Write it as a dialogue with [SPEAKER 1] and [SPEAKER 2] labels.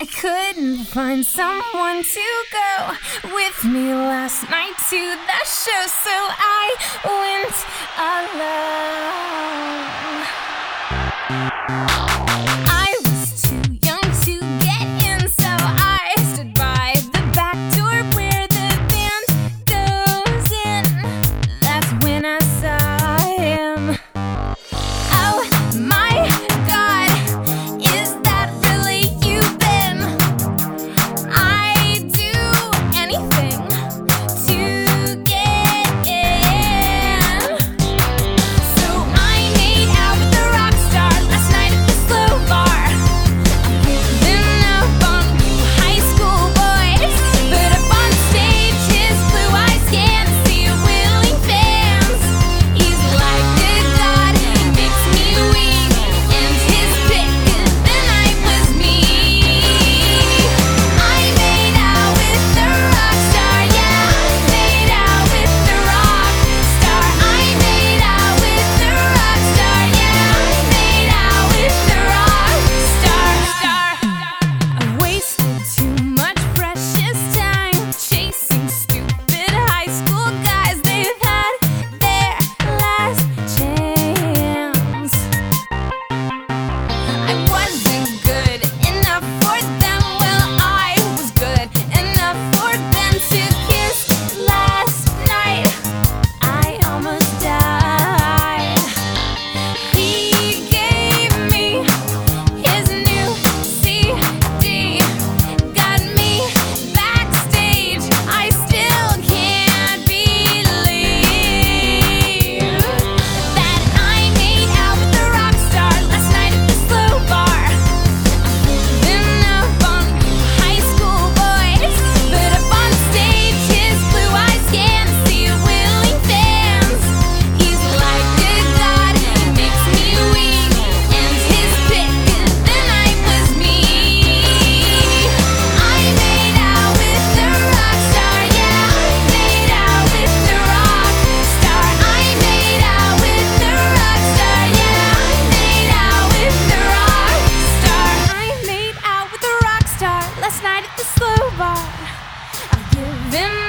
[SPEAKER 1] I couldn't find someone to go with me last night to the show, so I went alone. Last night at the slow bar. I've given